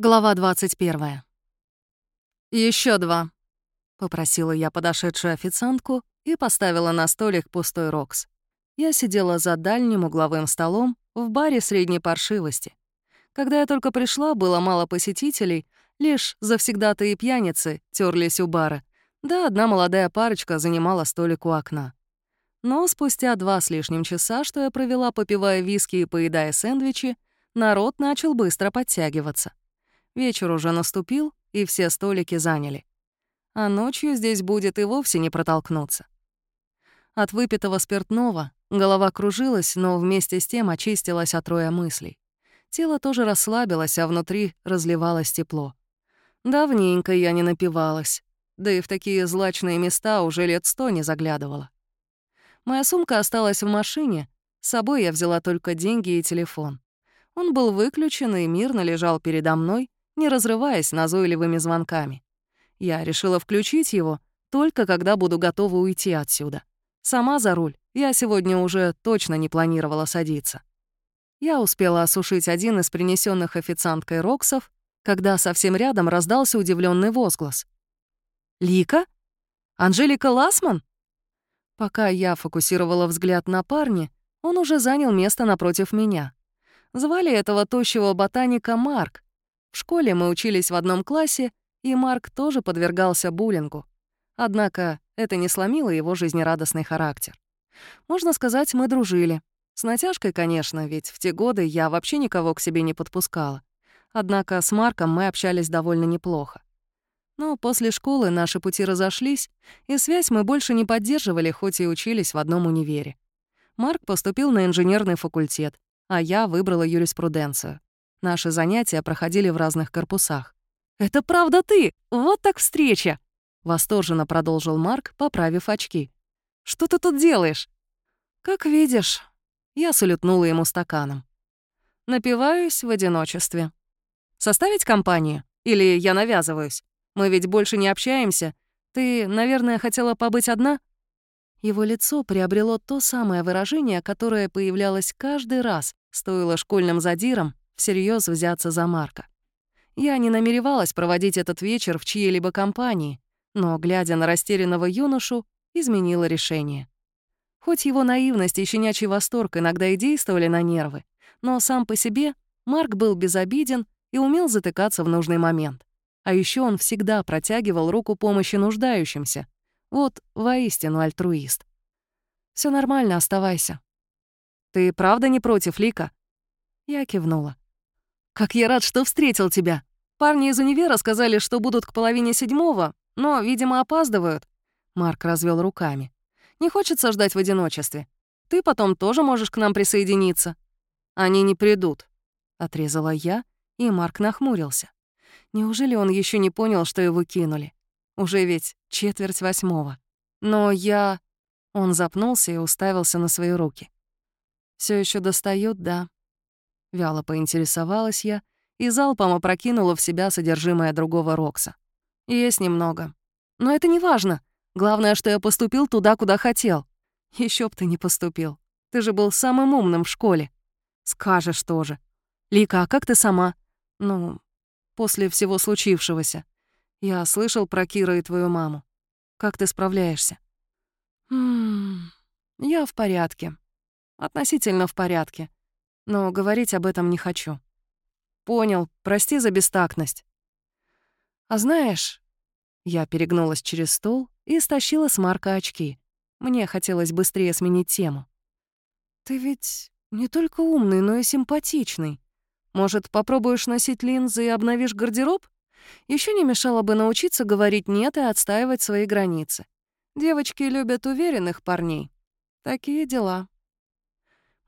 Глава 21. Еще два», — попросила я подошедшую официантку и поставила на столик пустой рокс. Я сидела за дальним угловым столом в баре средней паршивости. Когда я только пришла, было мало посетителей, лишь завсегдатые пьяницы терлись у бара, да одна молодая парочка занимала столик у окна. Но спустя два с лишним часа, что я провела, попивая виски и поедая сэндвичи, народ начал быстро подтягиваться. Вечер уже наступил, и все столики заняли. А ночью здесь будет и вовсе не протолкнуться. От выпитого спиртного голова кружилась, но вместе с тем очистилась от роя мыслей. Тело тоже расслабилось, а внутри разливалось тепло. Давненько я не напивалась, да и в такие злачные места уже лет сто не заглядывала. Моя сумка осталась в машине, с собой я взяла только деньги и телефон. Он был выключен и мирно лежал передо мной, не разрываясь назойливыми звонками. Я решила включить его только когда буду готова уйти отсюда. Сама за руль я сегодня уже точно не планировала садиться. Я успела осушить один из принесенных официанткой роксов, когда совсем рядом раздался удивленный возглас. «Лика? Анжелика Ласман?» Пока я фокусировала взгляд на парня, он уже занял место напротив меня. Звали этого тощего ботаника Марк, в школе мы учились в одном классе, и Марк тоже подвергался буллингу. Однако это не сломило его жизнерадостный характер. Можно сказать, мы дружили. С натяжкой, конечно, ведь в те годы я вообще никого к себе не подпускала. Однако с Марком мы общались довольно неплохо. Но после школы наши пути разошлись, и связь мы больше не поддерживали, хоть и учились в одном универе. Марк поступил на инженерный факультет, а я выбрала юриспруденцию. Наши занятия проходили в разных корпусах. «Это правда ты? Вот так встреча!» Восторженно продолжил Марк, поправив очки. «Что ты тут делаешь?» «Как видишь». Я салютнула ему стаканом. «Напиваюсь в одиночестве. Составить компанию? Или я навязываюсь? Мы ведь больше не общаемся. Ты, наверное, хотела побыть одна?» Его лицо приобрело то самое выражение, которое появлялось каждый раз, стоило школьным задирам всерьез взяться за Марка. Я не намеревалась проводить этот вечер в чьей-либо компании, но, глядя на растерянного юношу, изменила решение. Хоть его наивность и щенячий восторг иногда и действовали на нервы, но сам по себе Марк был безобиден и умел затыкаться в нужный момент. А еще он всегда протягивал руку помощи нуждающимся. Вот воистину альтруист. Все нормально, оставайся». «Ты правда не против, Лика?» Я кивнула. «Как я рад, что встретил тебя. Парни из универа сказали, что будут к половине седьмого, но, видимо, опаздывают». Марк развел руками. «Не хочется ждать в одиночестве. Ты потом тоже можешь к нам присоединиться». «Они не придут», — отрезала я, и Марк нахмурился. Неужели он еще не понял, что его кинули? Уже ведь четверть восьмого. Но я... Он запнулся и уставился на свои руки. Все еще достают, да. Вяло поинтересовалась я и залпом опрокинула в себя содержимое другого Рокса. Есть немного. Но это не важно. Главное, что я поступил туда, куда хотел. Еще б ты не поступил. Ты же был самым умным в школе. Скажешь тоже. Лика, а как ты сама? Ну, после всего случившегося. Я слышал про Кира и твою маму. Как ты справляешься? Ммм, я в порядке. Относительно в порядке но говорить об этом не хочу. Понял, прости за бестактность. А знаешь, я перегнулась через стол и стащила с Марка очки. Мне хотелось быстрее сменить тему. Ты ведь не только умный, но и симпатичный. Может, попробуешь носить линзы и обновишь гардероб? Еще не мешало бы научиться говорить «нет» и отстаивать свои границы. Девочки любят уверенных парней. Такие дела.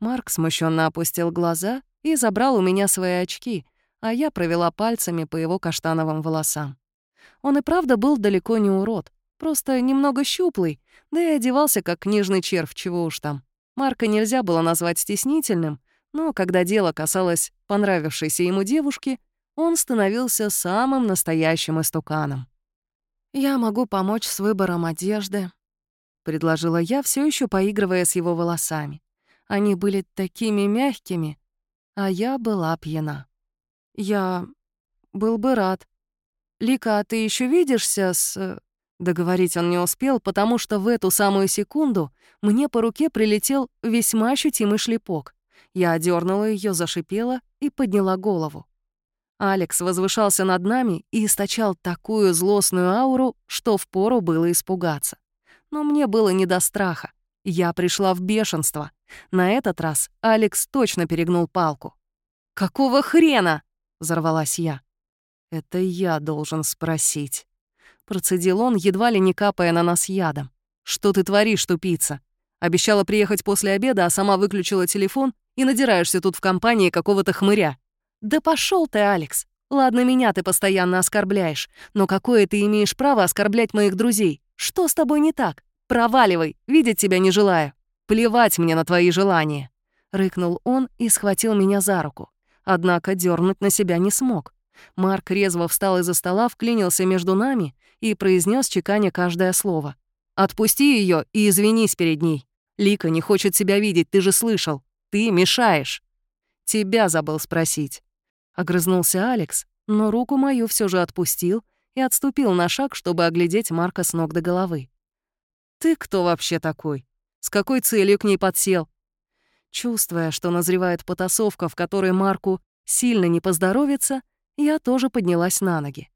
Марк смущенно опустил глаза и забрал у меня свои очки, а я провела пальцами по его каштановым волосам. Он и правда был далеко не урод, просто немного щуплый, да и одевался как книжный червь, чего уж там. Марка нельзя было назвать стеснительным, но когда дело касалось понравившейся ему девушки, он становился самым настоящим истуканом. «Я могу помочь с выбором одежды», — предложила я, все еще поигрывая с его волосами. Они были такими мягкими, а я была пьяна. Я был бы рад. Лика, а ты еще видишься с... э, Договорить он не успел, потому что в эту самую секунду мне по руке прилетел весьма ощутимый шлепок. Я одернула ее, зашипела и подняла голову. Алекс возвышался над нами и источал такую злостную ауру, что впору было испугаться. Но мне было не до страха. Я пришла в бешенство. На этот раз Алекс точно перегнул палку. «Какого хрена?» — взорвалась я. «Это я должен спросить». Процедил он, едва ли не капая на нас ядом. «Что ты творишь, тупица? Обещала приехать после обеда, а сама выключила телефон и надираешься тут в компании какого-то хмыря. Да пошел ты, Алекс. Ладно, меня ты постоянно оскорбляешь, но какое ты имеешь право оскорблять моих друзей? Что с тобой не так? Проваливай, видеть тебя не желаю. Плевать мне на твои желания. Рыкнул он и схватил меня за руку. Однако дернуть на себя не смог. Марк резво встал из-за стола, вклинился между нами и произнес чеканя каждое слово. «Отпусти ее и извинись перед ней. Лика не хочет себя видеть, ты же слышал. Ты мешаешь». «Тебя забыл спросить». Огрызнулся Алекс, но руку мою все же отпустил и отступил на шаг, чтобы оглядеть Марка с ног до головы. «Ты кто вообще такой? С какой целью к ней подсел?» Чувствуя, что назревает потасовка, в которой Марку сильно не поздоровится, я тоже поднялась на ноги.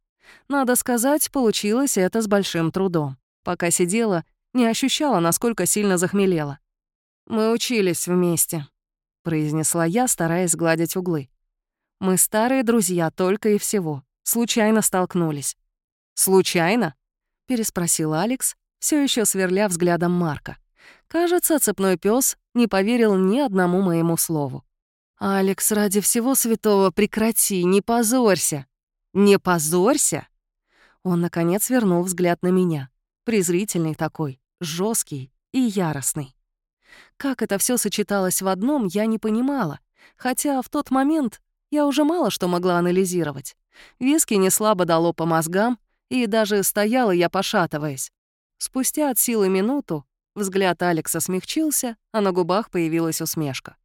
Надо сказать, получилось это с большим трудом. Пока сидела, не ощущала, насколько сильно захмелела. «Мы учились вместе», — произнесла я, стараясь гладить углы. «Мы старые друзья только и всего. Случайно столкнулись». «Случайно?» — переспросил Алекс, все еще сверля взглядом Марка. Кажется, цепной пес не поверил ни одному моему слову. «Алекс, ради всего святого прекрати, не позорься!» «Не позорься!» Он, наконец, вернул взгляд на меня. Презрительный такой, жесткий и яростный. Как это все сочеталось в одном, я не понимала, хотя в тот момент я уже мало что могла анализировать. Виски не слабо дало по мозгам, и даже стояла я, пошатываясь. Спустя от силы минуту взгляд Алекса смягчился, а на губах появилась усмешка.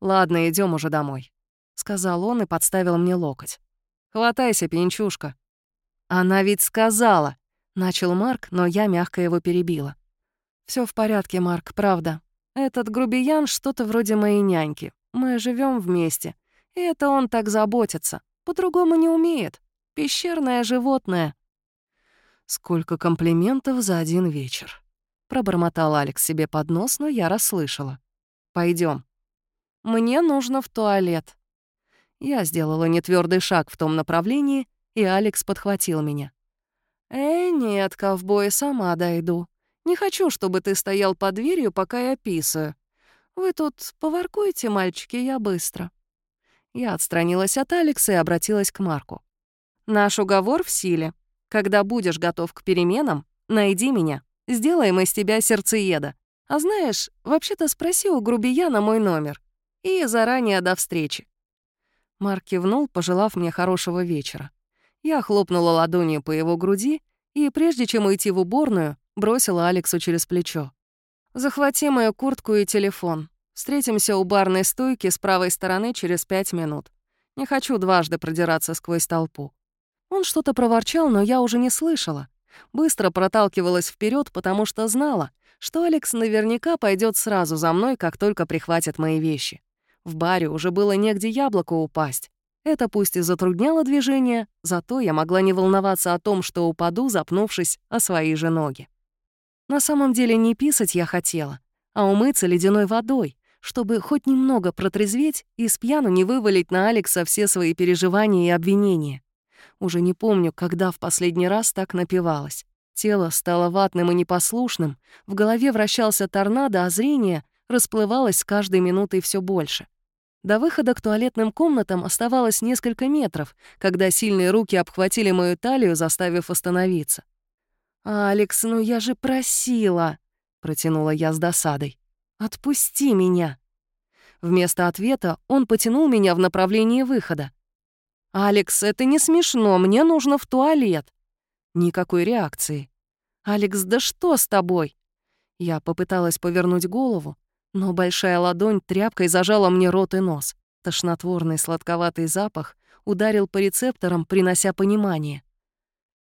«Ладно, идем уже домой», — сказал он и подставил мне локоть. «Хватайся, пьянчушка». «Она ведь сказала», — начал Марк, но я мягко его перебила. Все в порядке, Марк, правда. Этот грубиян что-то вроде моей няньки. Мы живем вместе. И это он так заботится. По-другому не умеет. Пещерное животное». «Сколько комплиментов за один вечер», — пробормотал Алекс себе под нос, но я расслышала. Пойдем. «Мне нужно в туалет», я сделала нетвёрдый шаг в том направлении, и Алекс подхватил меня. «Э, нет, ковбой, сама дойду. Не хочу, чтобы ты стоял под дверью, пока я писаю. Вы тут поваркуйте, мальчики, я быстро». Я отстранилась от Алекса и обратилась к Марку. «Наш уговор в силе. Когда будешь готов к переменам, найди меня. Сделаем из тебя сердцееда. А знаешь, вообще-то спроси у грубияна мой номер. И заранее до встречи. Марк кивнул, пожелав мне хорошего вечера. Я хлопнула ладонью по его груди и, прежде чем уйти в уборную, бросила Алексу через плечо. «Захвати мою куртку и телефон. Встретимся у барной стойки с правой стороны через пять минут. Не хочу дважды продираться сквозь толпу». Он что-то проворчал, но я уже не слышала. Быстро проталкивалась вперед, потому что знала, что Алекс наверняка пойдет сразу за мной, как только прихватит мои вещи. В баре уже было негде яблоко упасть. Это пусть и затрудняло движение, зато я могла не волноваться о том, что упаду, запнувшись о свои же ноги. На самом деле не писать я хотела, а умыться ледяной водой, чтобы хоть немного протрезветь и с пьяну не вывалить на Алекса все свои переживания и обвинения. Уже не помню, когда в последний раз так напивалась. Тело стало ватным и непослушным, в голове вращался торнадо, а зрение расплывалась с каждой минутой все больше. До выхода к туалетным комнатам оставалось несколько метров, когда сильные руки обхватили мою талию, заставив остановиться. «Алекс, ну я же просила!» — протянула я с досадой. «Отпусти меня!» Вместо ответа он потянул меня в направлении выхода. «Алекс, это не смешно, мне нужно в туалет!» Никакой реакции. «Алекс, да что с тобой?» Я попыталась повернуть голову, но большая ладонь тряпкой зажала мне рот и нос. Тошнотворный сладковатый запах ударил по рецепторам, принося понимание.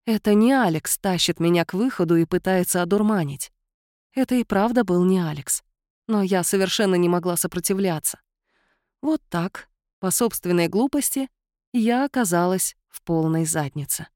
Это не Алекс тащит меня к выходу и пытается одурманить. Это и правда был не Алекс. Но я совершенно не могла сопротивляться. Вот так, по собственной глупости, я оказалась в полной заднице.